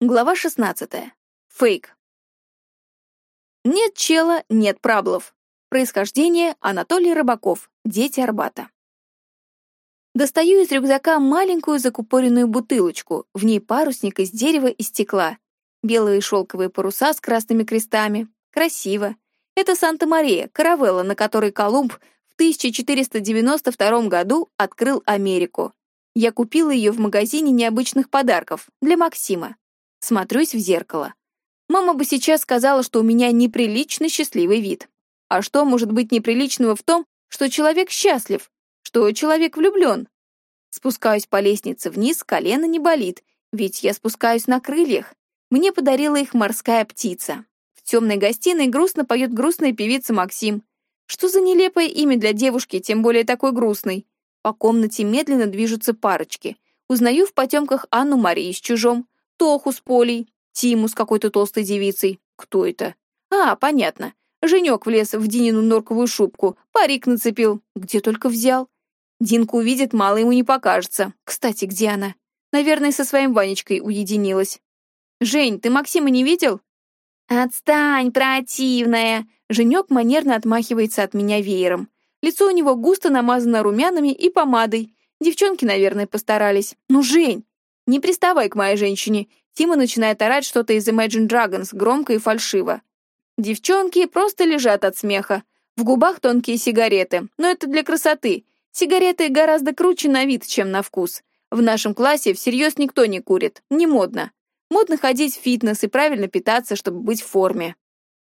Глава 16. Фейк. Нет чела, нет праблов. Происхождение Анатолий Рыбаков, дети Арбата. Достаю из рюкзака маленькую закупоренную бутылочку, в ней парусник из дерева и стекла. Белые шелковые паруса с красными крестами. Красиво. Это Санта-Мария, каравелла, на которой Колумб в 1492 году открыл Америку. Я купила ее в магазине необычных подарков для Максима. Смотрюсь в зеркало. Мама бы сейчас сказала, что у меня неприлично счастливый вид. А что может быть неприличного в том, что человек счастлив, что человек влюблен? Спускаюсь по лестнице вниз, колено не болит, ведь я спускаюсь на крыльях. Мне подарила их морская птица. В темной гостиной грустно поет грустная певица Максим. Что за нелепое имя для девушки, тем более такой грустной? По комнате медленно движутся парочки. Узнаю в потемках Анну Марии с чужом. Тоху с Полей, Тиму с какой-то толстой девицей. Кто это? А, понятно. Женек влез в Динину норковую шубку, парик нацепил. Где только взял. Динку увидит, мало ему не покажется. Кстати, где она? Наверное, со своим Ванечкой уединилась. «Жень, ты Максима не видел?» «Отстань, противная!» Женек манерно отмахивается от меня веером. Лицо у него густо намазано румянами и помадой. Девчонки, наверное, постарались. «Ну, Жень, «Не приставай к моей женщине!» Тима начинает орать что-то из Imagine Dragons, громко и фальшиво. Девчонки просто лежат от смеха. В губах тонкие сигареты, но это для красоты. Сигареты гораздо круче на вид, чем на вкус. В нашем классе всерьез никто не курит, не модно. Модно ходить в фитнес и правильно питаться, чтобы быть в форме.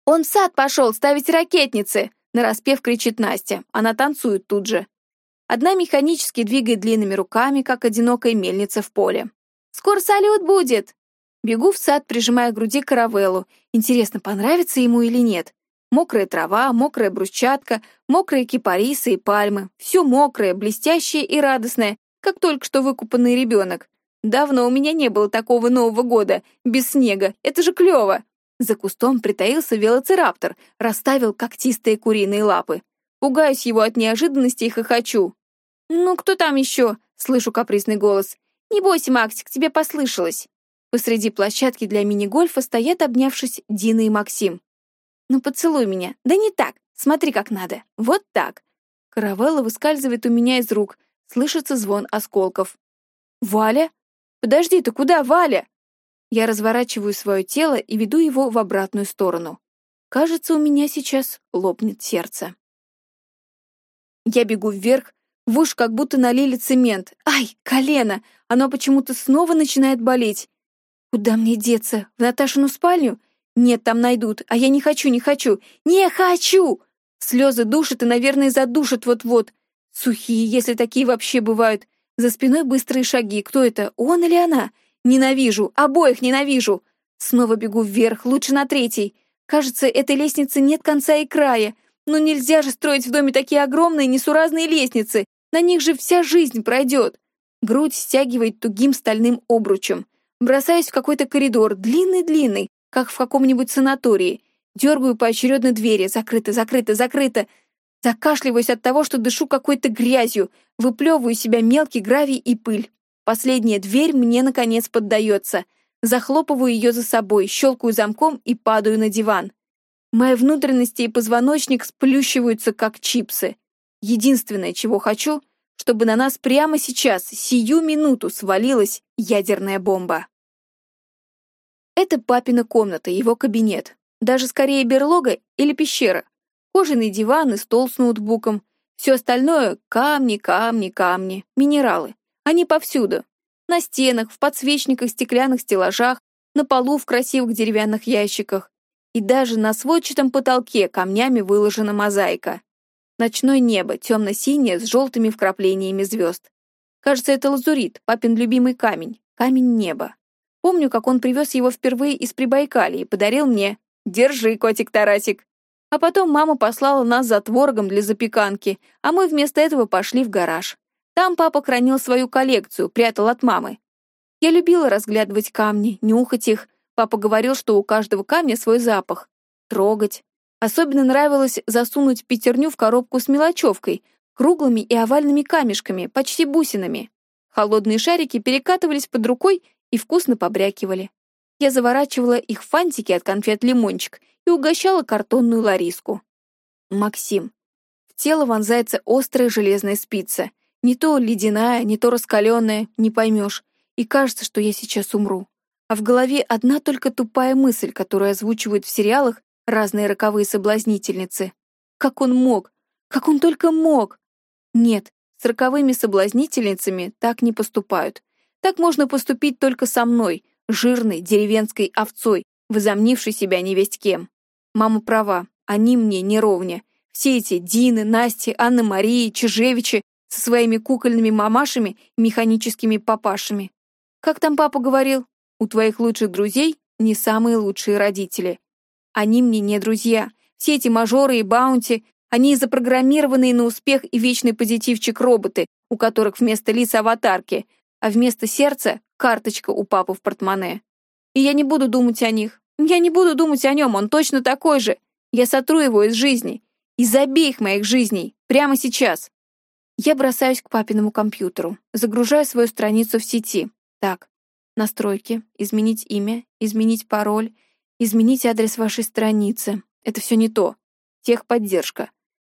«Он в сад пошел ставить ракетницы!» Нараспев кричит Настя. Она танцует тут же. Одна механически двигает длинными руками, как одинокая мельница в поле. Скоро салют будет!» Бегу в сад, прижимая к груди каравеллу. Интересно, понравится ему или нет. Мокрая трава, мокрая брусчатка, мокрые кипарисы и пальмы. Все мокрое, блестящее и радостное, как только что выкупанный ребенок. Давно у меня не было такого Нового года, без снега. Это же клево. За кустом притаился велоцираптор, расставил когтистые куриные лапы. Пугаюсь его от неожиданности и хохочу. «Ну, кто там еще?» — слышу капризный голос. «Не бойся, Максик, тебе послышалось». Посреди площадки для мини-гольфа стоят, обнявшись, Дина и Максим. «Ну, поцелуй меня. Да не так. Смотри, как надо. Вот так». Каравелла выскальзывает у меня из рук. Слышится звон осколков. «Валя? Подожди, ты куда, Валя?» Я разворачиваю свое тело и веду его в обратную сторону. Кажется, у меня сейчас лопнет сердце. Я бегу вверх, в уж как будто налили цемент. Ай, колено! Оно почему-то снова начинает болеть. Куда мне деться? В Наташину спальню? Нет, там найдут. А я не хочу, не хочу. Не хочу! Слезы душат и, наверное, задушат вот-вот. Сухие, если такие вообще бывают. За спиной быстрые шаги. Кто это, он или она? Ненавижу, обоих ненавижу. Снова бегу вверх, лучше на третий. Кажется, этой лестницы нет конца и края. Но нельзя же строить в доме такие огромные несуразные лестницы. На них же вся жизнь пройдет. Грудь стягивает тугим стальным обручем. Бросаюсь в какой-то коридор, длинный-длинный, как в каком-нибудь санатории. Дергаю поочередно двери. Закрыто, закрыто, закрыто. Закашливаюсь от того, что дышу какой-то грязью. Выплевываю себя мелкий гравий и пыль. Последняя дверь мне, наконец, поддается. Захлопываю ее за собой, щелкаю замком и падаю на диван. Мои внутренности и позвоночник сплющиваются, как чипсы. Единственное, чего хочу, чтобы на нас прямо сейчас, сию минуту, свалилась ядерная бомба. Это папина комната, его кабинет. Даже скорее берлога или пещера. Кожаный диван и стол с ноутбуком. Все остальное — камни, камни, камни, минералы. Они повсюду. На стенах, в подсвечниках, стеклянных стеллажах, на полу в красивых деревянных ящиках. И даже на сводчатом потолке камнями выложена мозаика. Ночное небо, темно-синее, с желтыми вкраплениями звезд. Кажется, это лазурит, папин любимый камень, камень неба. Помню, как он привез его впервые из Прибайкалии и подарил мне. «Держи, котик Тарасик!» А потом мама послала нас за творогом для запеканки, а мы вместо этого пошли в гараж. Там папа хранил свою коллекцию, прятал от мамы. Я любила разглядывать камни, нюхать их. Папа говорил, что у каждого камня свой запах. Трогать, Особенно нравилось засунуть пятерню в коробку с мелочевкой, круглыми и овальными камешками, почти бусинами. Холодные шарики перекатывались под рукой и вкусно побрякивали. я заворачивала их в фантики от конфет «Лимончик» и угощала картонную Лариску. Максим. В тело вонзается острая железная спица. Не то ледяная, не то раскаленная, не поймешь. И кажется, что я сейчас умру. А в голове одна только тупая мысль, которую озвучивают в сериалах разные роковые соблазнительницы. Как он мог? Как он только мог? Нет, с роковыми соблазнительницами так не поступают. Так можно поступить только со мной, жирной деревенской овцой, возомнившей себя невесть кем. Мама права, они мне не ровня. Все эти Дины, Насти, Анны Марии, Чижевичи со своими кукольными мамашами и механическими папашами. Как там папа говорил? У твоих лучших друзей не самые лучшие родители. Они мне не друзья. Все эти мажоры и баунти, они запрограммированные на успех и вечный позитивчик роботы, у которых вместо лиц аватарки, а вместо сердца — карточка у папы в портмоне. И я не буду думать о них. Я не буду думать о нем, он точно такой же. Я сотру его из жизни. Из обеих моих жизней. Прямо сейчас. Я бросаюсь к папиному компьютеру, загружаю свою страницу в сети. Так, настройки, изменить имя, изменить пароль, изменить адрес вашей страницы. Это все не то. Техподдержка.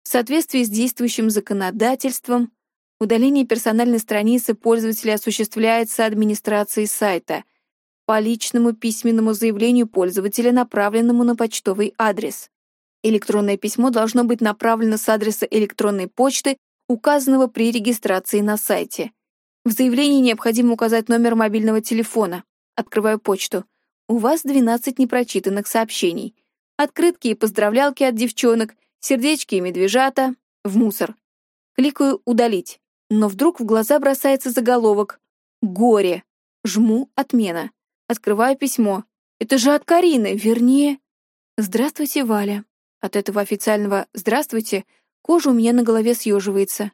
В соответствии с действующим законодательством, удаление персональной страницы пользователя осуществляется администрацией сайта по личному письменному заявлению пользователя, направленному на почтовый адрес. Электронное письмо должно быть направлено с адреса электронной почты, указанного при регистрации на сайте. В заявлении необходимо указать номер мобильного телефона. Открываю почту. У вас 12 непрочитанных сообщений. Открытки и поздравлялки от девчонок, сердечки и медвежата, в мусор. Кликаю «Удалить», но вдруг в глаза бросается заголовок «Горе». Жму «Отмена». Открываю письмо. Это же от Карины, вернее... «Здравствуйте, Валя». От этого официального «Здравствуйте» кожа у меня на голове съеживается.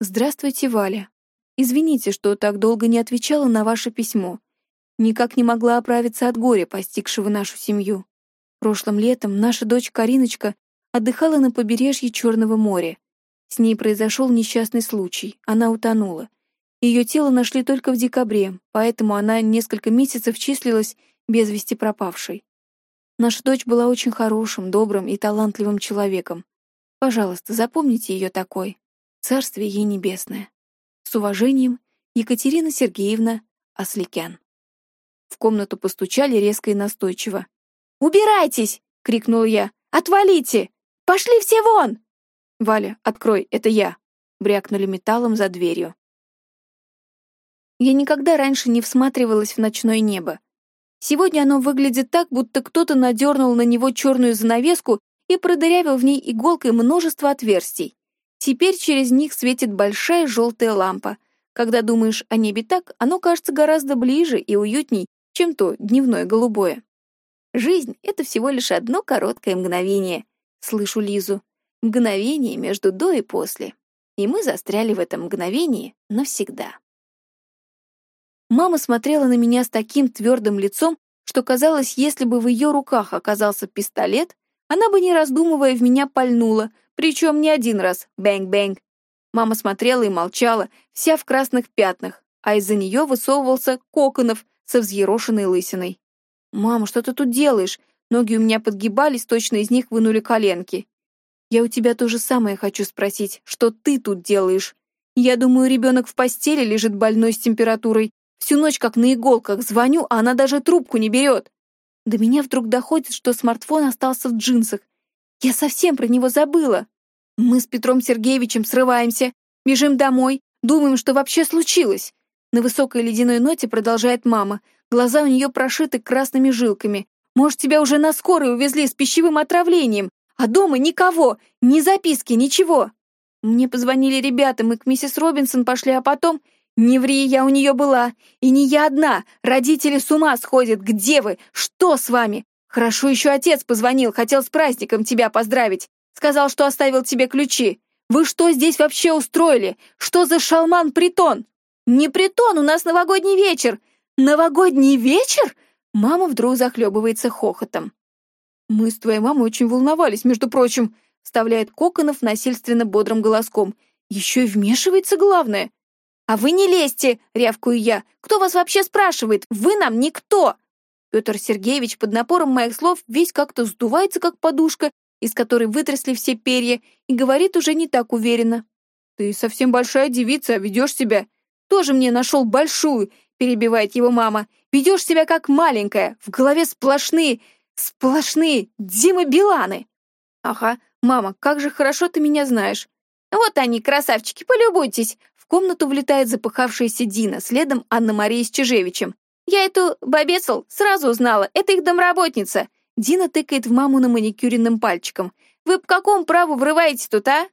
«Здравствуйте, Валя. Извините, что так долго не отвечала на ваше письмо. Никак не могла оправиться от горя, постигшего нашу семью. Прошлым летом наша дочь Кариночка отдыхала на побережье Черного моря. С ней произошел несчастный случай, она утонула. Ее тело нашли только в декабре, поэтому она несколько месяцев числилась без вести пропавшей. Наша дочь была очень хорошим, добрым и талантливым человеком. Пожалуйста, запомните ее такой. Царствие ей небесное. С уважением, Екатерина Сергеевна Осликян. В комнату постучали резко и настойчиво. «Убирайтесь!» — крикнул я. «Отвалите! Пошли все вон!» «Валя, открой, это я!» — брякнули металлом за дверью. Я никогда раньше не всматривалась в ночное небо. Сегодня оно выглядит так, будто кто-то надернул на него черную занавеску и продырявил в ней иголкой множество отверстий. Теперь через них светит большая желтая лампа. Когда думаешь о небе так, оно кажется гораздо ближе и уютней, чем то дневное голубое. Жизнь — это всего лишь одно короткое мгновение. Слышу Лизу. Мгновение между до и после. И мы застряли в этом мгновении навсегда. Мама смотрела на меня с таким твердым лицом, что казалось, если бы в ее руках оказался пистолет, она бы, не раздумывая, в меня пальнула, причем не один раз, bang-bang. Мама смотрела и молчала, вся в красных пятнах, а из-за нее высовывался Коконов со взъерошенной лысиной. «Мама, что ты тут делаешь?» Ноги у меня подгибались, точно из них вынули коленки. Я у тебя то же самое хочу спросить. Что ты тут делаешь? Я думаю, ребенок в постели лежит больной с температурой. Всю ночь как на иголках звоню, а она даже трубку не берет. До меня вдруг доходит, что смартфон остался в джинсах. Я совсем про него забыла. Мы с Петром Сергеевичем срываемся, бежим домой, думаем, что вообще случилось. На высокой ледяной ноте продолжает мама. Глаза у нее прошиты красными жилками. Может, тебя уже на скорой увезли с пищевым отравлением. А дома никого, ни записки, ничего. Мне позвонили ребята, мы к миссис Робинсон пошли, а потом... Не ври, я у нее была. И не я одна. Родители с ума сходят. Где вы? Что с вами? Хорошо, еще отец позвонил, хотел с праздником тебя поздравить. Сказал, что оставил тебе ключи. Вы что здесь вообще устроили? Что за шалман-притон? Не притон, у нас новогодний вечер. Новогодний вечер? Мама вдруг захлебывается хохотом. «Мы с твоей мамой очень волновались, между прочим», — вставляет Коконов насильственно бодрым голоском. «Еще и вмешивается главное». «А вы не лезьте!» — рявкую я. «Кто вас вообще спрашивает? Вы нам никто!» Петр Сергеевич под напором моих слов весь как-то сдувается, как подушка, из которой вытрясли все перья, и говорит уже не так уверенно. «Ты совсем большая девица, а ведешь себя...» «Тоже мне нашел большую», — перебивает его мама. «Ведешь себя как маленькая, в голове сплошные, сплошные Дима Биланы». «Ага, мама, как же хорошо ты меня знаешь». «Вот они, красавчики, полюбуйтесь!» В комнату влетает запыхавшаяся Дина, следом Анна-Мария с Чижевичем. «Я эту бабесл сразу узнала, это их домработница. Дина тыкает в маму на маникюренным пальчиком. «Вы по какому праву врываете тут, а?»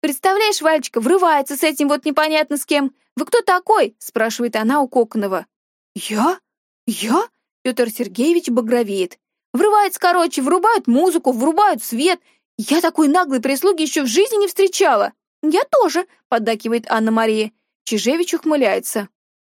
«Представляешь, Вальчика, врывается с этим вот непонятно с кем. Вы кто такой?» — спрашивает она у Коконова. «Я? Я?» — Петр Сергеевич багровеет. «Врывается, короче, врубают музыку, врубают свет. Я такой наглой прислуги еще в жизни не встречала». «Я тоже», — поддакивает Анна-Мария. Чижевич ухмыляется.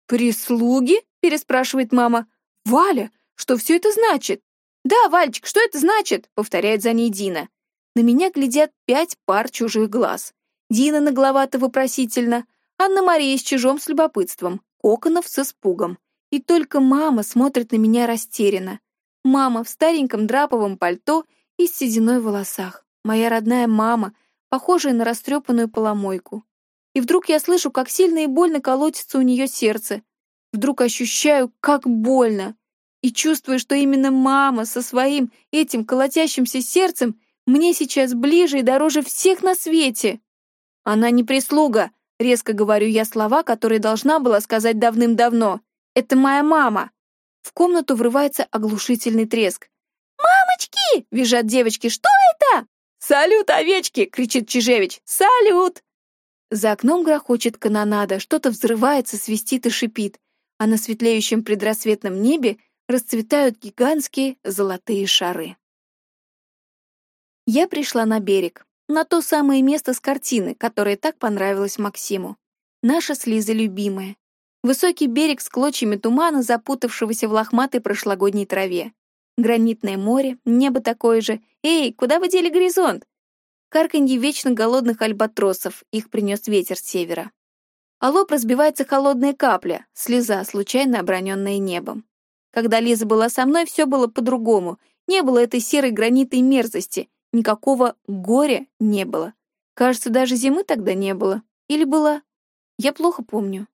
«Прислуги?» — переспрашивает мама. «Валя, что все это значит?» «Да, Вальчик, что это значит?» — повторяет за ней Дина. На меня глядят пять пар чужих глаз. Дина нагловато вопросительно, Анна-Мария с чужом с любопытством, Коконов с испугом. И только мама смотрит на меня растерянно. Мама в стареньком драповом пальто и с сединой в волосах. Моя родная мама, похожая на растрепанную поломойку. И вдруг я слышу, как сильно и больно колотится у нее сердце. Вдруг ощущаю, как больно и чувствую, что именно мама со своим этим колотящимся сердцем мне сейчас ближе и дороже всех на свете. Она не прислуга, резко говорю я слова, которые должна была сказать давным-давно. Это моя мама. В комнату врывается оглушительный треск. «Мамочки!» — визжат девочки. «Что это?» «Салют, овечки!» — кричит Чижевич. «Салют!» За окном грохочет канонада, что-то взрывается, свистит и шипит, а на светлеющем предрассветном небе расцветают гигантские золотые шары. Я пришла на берег, на то самое место с картины, которое так понравилось Максиму. Наша с Лизой любимая. Высокий берег с клочьями тумана, запутавшегося в лохматой прошлогодней траве. Гранитное море, небо такое же. Эй, куда вы дели горизонт? Карканье вечно голодных альбатросов, их принес ветер с севера. А лоб разбивается холодная капля, слеза, случайно оброненная небом. Когда Лиза была со мной, все было по-другому. Не было этой серой гранитной мерзости. Никакого горя не было. Кажется, даже зимы тогда не было. Или была? Я плохо помню.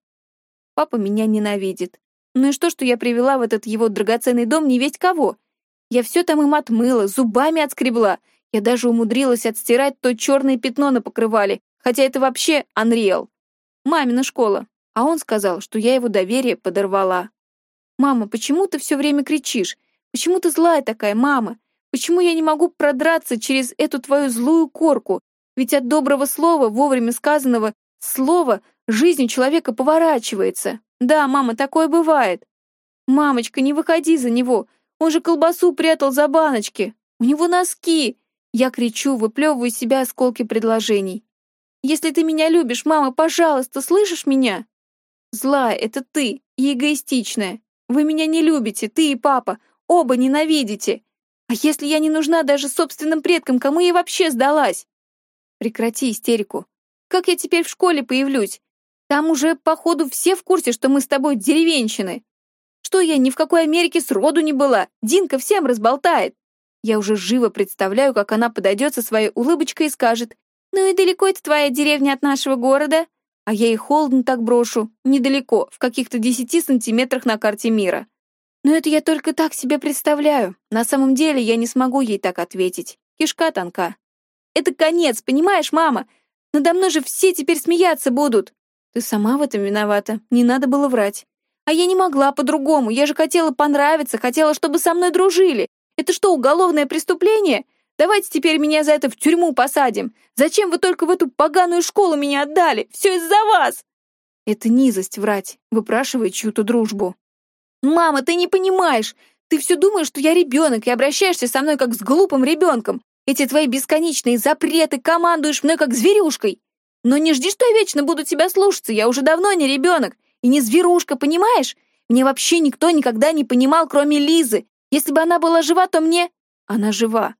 Папа меня ненавидит. Ну и что, что я привела в этот его драгоценный дом не весть кого? Я все там им отмыла, зубами отскребла. Я даже умудрилась отстирать то черное пятно на покрывале, хотя это вообще Unreal. Мамина школа. А он сказал, что я его доверие подорвала. «Мама, почему ты все время кричишь? Почему ты злая такая, мама? Почему я не могу продраться через эту твою злую корку? Ведь от доброго слова, вовремя сказанного слова, жизнь человека поворачивается. Да, мама, такое бывает. Мамочка, не выходи за него. Он же колбасу прятал за баночки. У него носки. Я кричу, выплевываю из себя осколки предложений. Если ты меня любишь, мама, пожалуйста, слышишь меня? Злая — это ты, и эгоистичная. Вы меня не любите, ты и папа, оба ненавидите. А если я не нужна даже собственным предкам, кому я вообще сдалась? Прекрати истерику. Как я теперь в школе появлюсь? Там уже, походу, все в курсе, что мы с тобой деревенщины. Что я ни в какой Америке сроду не была. Динка всем разболтает. Я уже живо представляю, как она подойдет со своей улыбочкой и скажет, «Ну и далеко это твоя деревня от нашего города?» А я и холодно так брошу, недалеко, в каких-то десяти сантиметрах на карте мира. Но это я только так себе представляю. На самом деле я не смогу ей так ответить. Кишка тонка. Это конец, понимаешь, мама? Надо мной же все теперь смеяться будут. Ты сама в этом виновата, не надо было врать. А я не могла по-другому, я же хотела понравиться, хотела, чтобы со мной дружили. Это что, уголовное преступление? Давайте теперь меня за это в тюрьму посадим. Зачем вы только в эту поганую школу меня отдали? Все из-за вас!» Это низость врать, выпрашивая чью-то дружбу. «Мама, ты не понимаешь! Ты все думаешь, что я ребенок, и обращаешься со мной как с глупым ребенком. Эти твои бесконечные запреты командуешь мной как зверюшкой. Но не жди, что я вечно буду тебя слушаться, я уже давно не ребенок и не зверушка, понимаешь? Мне вообще никто никогда не понимал, кроме Лизы. Если бы она была жива, то мне... Она жива.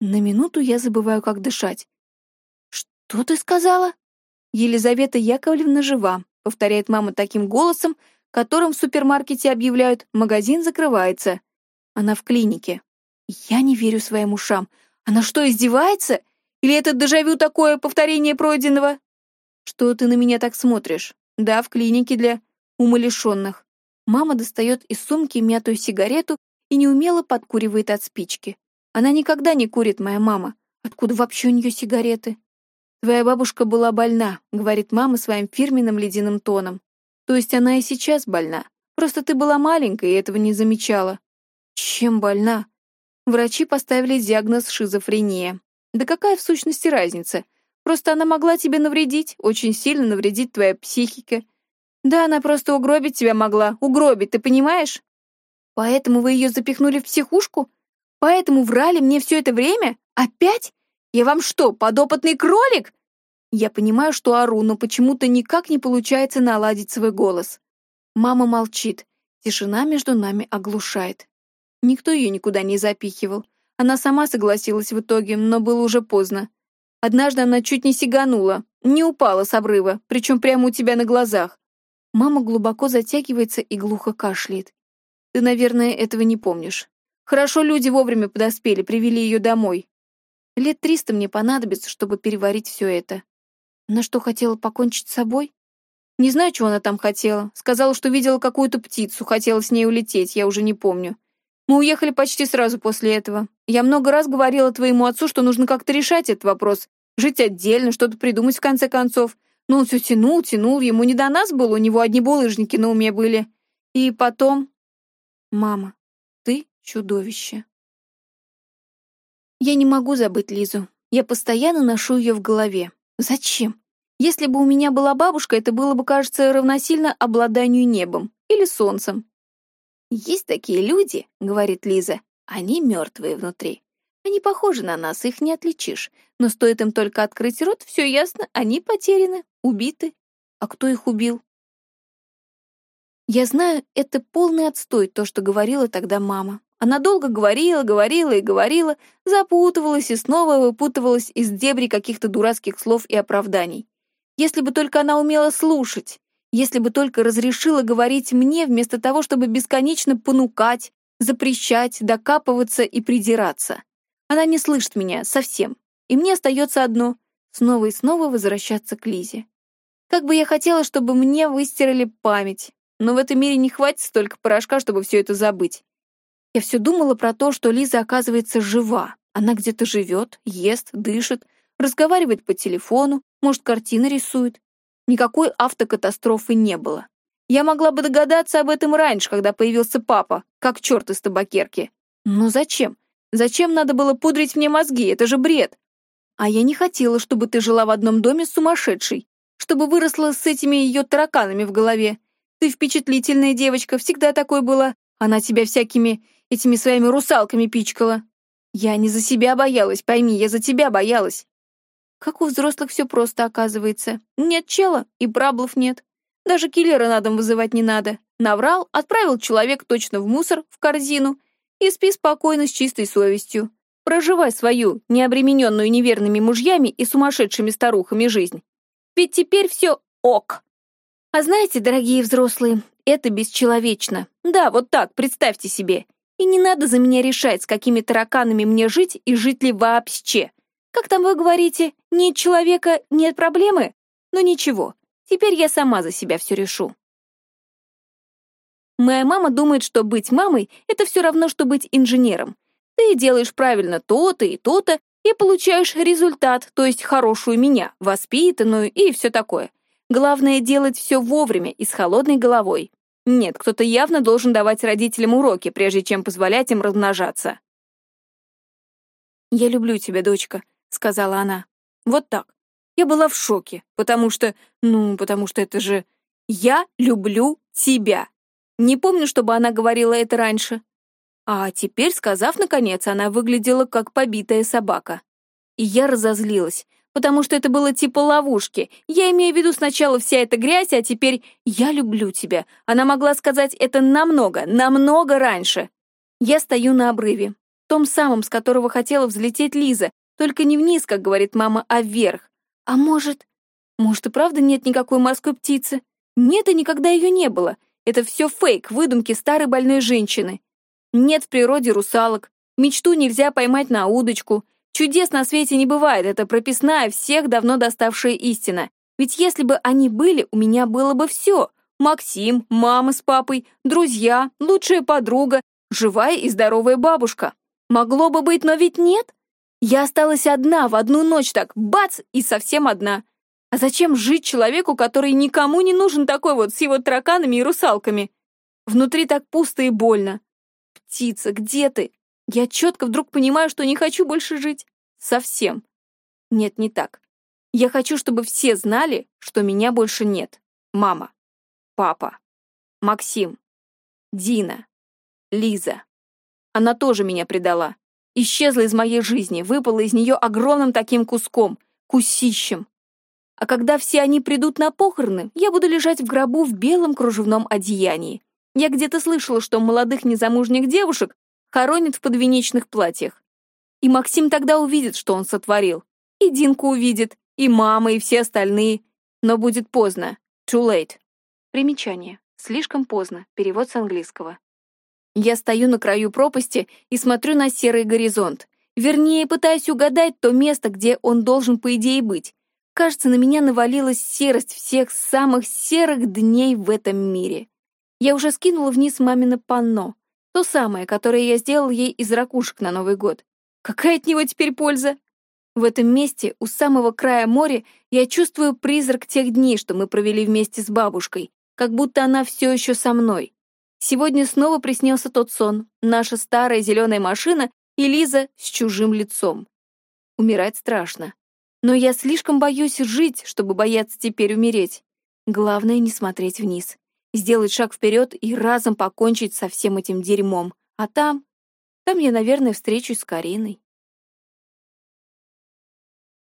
На минуту я забываю, как дышать. «Что ты сказала?» «Елизавета Яковлевна жива», — повторяет мама таким голосом, которым в супермаркете объявляют «магазин закрывается». Она в клинике. Я не верю своим ушам. Она что, издевается? Или это дежавю такое повторение пройденного? Что ты на меня так смотришь? Да, в клинике для умалишенных. Мама достает из сумки мятую сигарету и неумело подкуривает от спички. Она никогда не курит, моя мама. Откуда вообще у нее сигареты? «Твоя бабушка была больна», — говорит мама своим фирменным ледяным тоном. «То есть она и сейчас больна. Просто ты была маленькая и этого не замечала». «Чем больна?» Врачи поставили диагноз шизофрения. Да какая в сущности разница? Просто она могла тебе навредить, очень сильно навредить твоей психике. Да, она просто угробить тебя могла, угробить, ты понимаешь? Поэтому вы ее запихнули в психушку? Поэтому врали мне все это время? Опять? Я вам что, подопытный кролик? Я понимаю, что ору, но почему-то никак не получается наладить свой голос. Мама молчит. Тишина между нами оглушает. Никто ее никуда не запихивал. Она сама согласилась в итоге, но было уже поздно. Однажды она чуть не сиганула, не упала с обрыва, причем прямо у тебя на глазах. Мама глубоко затягивается и глухо кашляет. Ты, наверное, этого не помнишь. Хорошо люди вовремя подоспели, привели ее домой. Лет триста мне понадобится, чтобы переварить все это. Она что, хотела покончить с собой? Не знаю, чего она там хотела. Сказала, что видела какую-то птицу, хотела с ней улететь, я уже не помню. Мы уехали почти сразу после этого. Я много раз говорила твоему отцу, что нужно как-то решать этот вопрос. Жить отдельно, что-то придумать в конце концов. Но он все тянул, тянул, ему не до нас было, у него одни булыжники на уме были. И потом... Мама, ты чудовище. Я не могу забыть Лизу. Я постоянно ношу ее в голове. Зачем? Если бы у меня была бабушка, это было бы, кажется, равносильно обладанию небом или солнцем. «Есть такие люди», — говорит Лиза, — «они мертвые внутри. Они похожи на нас, их не отличишь. Но стоит им только открыть рот, все ясно, они потеряны, убиты. А кто их убил?» Я знаю, это полный отстой, то, что говорила тогда мама. Она долго говорила, говорила и говорила, запутывалась и снова выпутывалась из дебри каких-то дурацких слов и оправданий. Если бы только она умела слушать, если бы только разрешила говорить мне, вместо того, чтобы бесконечно понукать, запрещать, докапываться и придираться. Она не слышит меня совсем, и мне остается одно — снова и снова возвращаться к Лизе. Как бы я хотела, чтобы мне выстирали память, но в этом мире не хватит столько порошка, чтобы все это забыть. Я все думала про то, что Лиза, оказывается, жива. Она где-то живет, ест, дышит, разговаривает по телефону, может, картины рисует. Никакой автокатастрофы не было. Я могла бы догадаться об этом раньше, когда появился папа, как черт из табакерки. Но зачем? Зачем надо было пудрить мне мозги? Это же бред. А я не хотела, чтобы ты жила в одном доме с сумасшедшей, чтобы выросла с этими ее тараканами в голове. Ты впечатлительная девочка, всегда такой была. Она тебя всякими этими своими русалками пичкала. Я не за себя боялась, пойми, я за тебя боялась. Как у взрослых все просто оказывается. Нет чела, и браблов нет. Даже киллера на дом вызывать не надо. Наврал, отправил человек точно в мусор, в корзину, и спи спокойно с чистой совестью. Проживай свою, необремененную неверными мужьями и сумасшедшими старухами жизнь. Ведь теперь все ок. А знаете, дорогие взрослые, это бесчеловечно. Да, вот так, представьте себе. И не надо за меня решать, с какими тараканами мне жить и жить ли вообще. Как там вы говорите, нет человека, нет проблемы? Но ничего, теперь я сама за себя все решу. Моя мама думает, что быть мамой — это все равно, что быть инженером. Ты делаешь правильно то-то и то-то, и получаешь результат, то есть хорошую меня, воспитанную и все такое. Главное — делать все вовремя и с холодной головой. Нет, кто-то явно должен давать родителям уроки, прежде чем позволять им размножаться. «Я люблю тебя, дочка», — сказала она. Вот так. Я была в шоке, потому что... Ну, потому что это же... «Я люблю тебя». Не помню, чтобы она говорила это раньше. А теперь, сказав наконец, она выглядела как побитая собака. И я разозлилась потому что это было типа ловушки. Я имею в виду сначала вся эта грязь, а теперь «я люблю тебя». Она могла сказать это намного, намного раньше. Я стою на обрыве, том самом, с которого хотела взлететь Лиза, только не вниз, как говорит мама, а вверх. А может... Может, и правда нет никакой морской птицы? Нет, и никогда ее не было. Это все фейк, выдумки старой больной женщины. Нет в природе русалок. Мечту нельзя поймать на удочку. Чудес на свете не бывает, это прописная, всех давно доставшая истина. Ведь если бы они были, у меня было бы все. Максим, мама с папой, друзья, лучшая подруга, живая и здоровая бабушка. Могло бы быть, но ведь нет. Я осталась одна в одну ночь так, бац, и совсем одна. А зачем жить человеку, который никому не нужен такой вот с его тараканами и русалками? Внутри так пусто и больно. Птица, где ты? Я четко вдруг понимаю, что не хочу больше жить. Совсем. Нет, не так. Я хочу, чтобы все знали, что меня больше нет. Мама, папа, Максим, Дина, Лиза. Она тоже меня предала. Исчезла из моей жизни, выпала из нее огромным таким куском, кусищем. А когда все они придут на похороны, я буду лежать в гробу в белом кружевном одеянии. Я где-то слышала, что молодых незамужних девушек хоронят в подвенечных платьях. И Максим тогда увидит, что он сотворил. И Динку увидит, и мама, и все остальные. Но будет поздно. Too late. Примечание. Слишком поздно. Перевод с английского. Я стою на краю пропасти и смотрю на серый горизонт. Вернее, пытаюсь угадать то место, где он должен, по идее, быть. Кажется, на меня навалилась серость всех самых серых дней в этом мире. Я уже скинула вниз мамино панно. То самое, которое я сделал ей из ракушек на Новый год. Какая от него теперь польза? В этом месте, у самого края моря, я чувствую призрак тех дней, что мы провели вместе с бабушкой, как будто она все еще со мной. Сегодня снова приснился тот сон, наша старая зеленая машина и Лиза с чужим лицом. Умирать страшно. Но я слишком боюсь жить, чтобы бояться теперь умереть. Главное — не смотреть вниз. Сделать шаг вперед и разом покончить со всем этим дерьмом. А там... Там я, наверное, встречусь с Кариной.